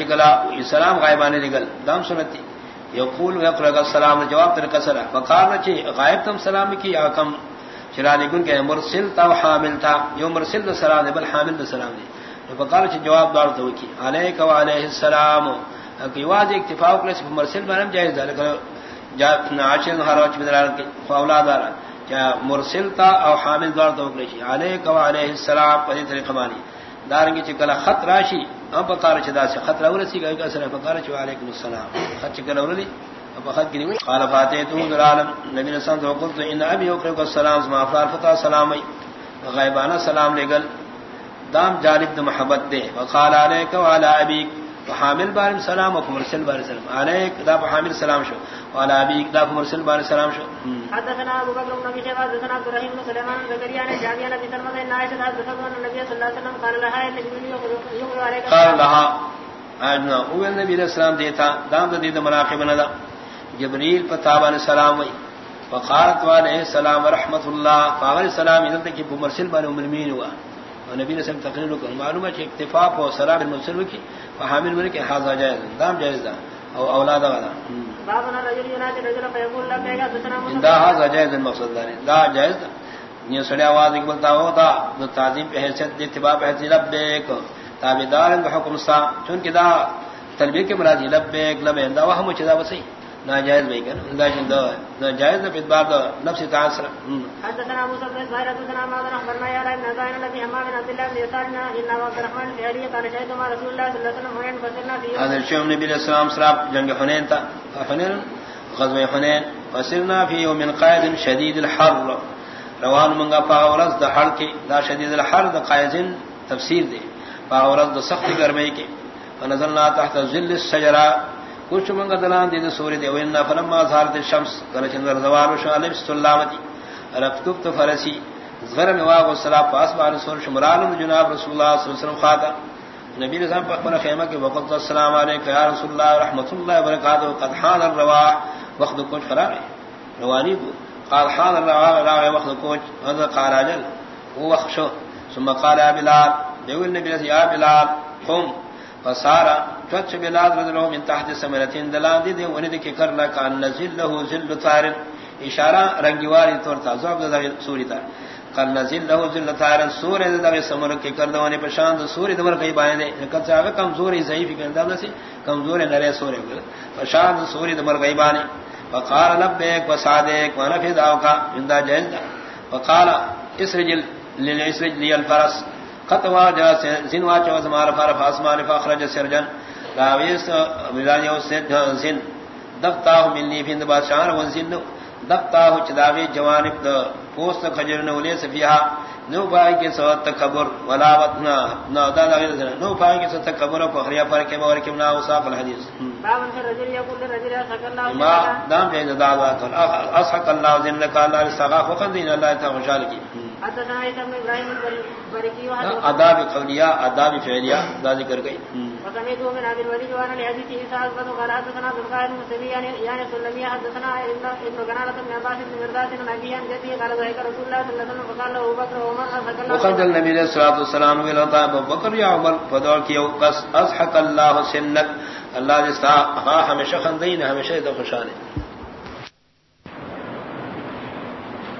نکلا اسلام غائبان نگل دام سنتی۔ یقول ويقرأ السلام جواب تر کسر۔ فقال چی، غائب تم سلام کی اکم چرانی گن کہ مرسل تا حامل تھا یو مرسل سلام بل حامل دا سلام دے۔ فقال چی، جواب دار تو کی۔ علیک و علیہ السلام۔ کہ واز اکتفاء کلس مرسل بنم جائز ہے۔ لیکن جا ناشن ہر وچ بدران کی اولاد دار کیا مرسل تا او حامل دار تو کلش علیک و علیہ السلام، پدی طریقہ مانی۔ دارنگی چکلا خط راشی۔ اب بکار چدا سے خط راول سی گئی کسر بکار چ علیکم السلام. خط چکلا ولدی اب خط گنی قال فاتحت العالم. نبی رسول اللہ قلت ان ابي يقرئ السلام ما فار فتا سلام غیبانہ سلام لگل دام جانب محبت دے وقال عليك وعلى ابيك حامل بار سلام و مرسل بار سلام. علیک، دا حامل سلام شو. والا ابی دا مرسل بار سلام شو. حدثنا ابو بکر بن ابي شيبه، حدثنا عبد الرحيم بن سليمان بن زكريا نے جامعہ نبی صلی اللہ علیہ وسلم حدثنا النبي صلی اللہ علیہ وسلم قال، لها ان لها. اجنا او النبي علیہ السلام دیتا دام دید مناقب نہ جبريل پتابان سلام وئی فقالت علیہ السلام ورحمۃ اللہ. فقال سلام اذن تک مرسل بار المؤمنین ہوا. نبی نے سب تقریر کو معلوم ہے کہ اتفاق و سلام المسلم کی حامل ملک حاضر جائز. دام جائز دا. او اولاد والا. بابنا رجل ينادي رجل يا دسنا دا حاضر جائز المقصد دا. دا جائز دا. یہ سڑی آواز ایک بلتا ہوتا دو تعظیم پہ حیثیت اتباع پہ حیثیت لبیک تابدار بحکم سا چونکہ دا تلبیہ کے مرادی لبیک لبیک دا وہم چیزا بسی ناجائز نہیں کر لیکن دو ناجائز پھر بار دو نفس تعاصر۔ حدثنا ابو سعيد بن حدثنا ما بن اخبرنا يا ابن نزاين الذي حمام بن عبد الله بن يسارنا ان ابو عبد الرحمن قال شهد مع رسول الله صلى الله عليه وسلم حنين فسرنا في هذا الشيء النبي عليه السلام سراب جنگ حنين تا حنين غزوه حنين فسرنا في يوم قائد شديد الحر۔ روان منگا پاورز د حر کی دا شدید الحر د قائزن تفسیر دے پاورز د سخت گرمی کی۔ فنزلنا تحت ظل الشجره کچھ منگا دلان دے سوری دے۔ وینا فلما ظہرت الشمس۔ کنا چندر زوال وشا علیہ السلامتی۔ رفتبت فرسی۔ زغر نواغ والسلام پاس بار سور شمران جناب رسول اللہ صلی اللہ علیہ وسلم خاتا نبی رسول پر اپنا خیمہ کے وقت السلام علیکم یا رسول اللہ رحمت اللہ وبرکاتہ۔ قد حان الرواح وقت کچھ قرار ہے۔ روانی کو قال حان الرواح وقت کچھ هذا قال اجل وہ وقت شو۔ ثم قال يا بلال دیو النبی رسول یا بلال، قم. فسارا فتش بلاد رضلو من تحت سمرتين دلان دي دي ونده کی کرنا کان نزل له زل طار. اشارہ رنگیواری طور تا زوب دا سوری تا. کان نزل له زل طار، سورہ دا سمر کی کرنا ونی پشان سوری دمر کئی بائیں دے. کچ اگے کمزوری ضعیف کی انداز سے کمزور نرے سورے پشان سوری دمر کئی بانے. وقال لبیک وسعدیک وانا فی داو کا اندا جائز وقال اسرجل للاسرج لی الفرس خطوا جا وا واچو زمار فار فاسمان فاخرج سرجن. راویس ملانی او سے زن دفتا ملنی فیند بادشاہ و زن دفتا چداوی جوانب پوست خجر نو لے سفیہ نو پای کے سو تکبر ولا وتنا نو دا دا نو پای کے سو تکبر او فخریا پر کے اور کے نا وصاف الحدیث۔ باب رجل یقول للرجل اسحق الله ما دام بے دا دا اسحق الله ذن قال الله استغفر فقد الله تعالی کی۔ آداب قولیہ آداب فعلیہ دا ذکر گئی وسمعت من ابي الوليد وانا لحديث عيسى اثبت قال حدثنا عبد القادر المسلمي يعني سلمي حدثنا ابن غنانة بن عباس بن مرداس بن ابي عن جدي قال وقد النبي عليه الصلاه والسلام قال ابو بكر يا عمر فدعوا كي بس اضحك الله سنك اللہ جس ہمیشہ خندین ہمیشہ تو خوشانے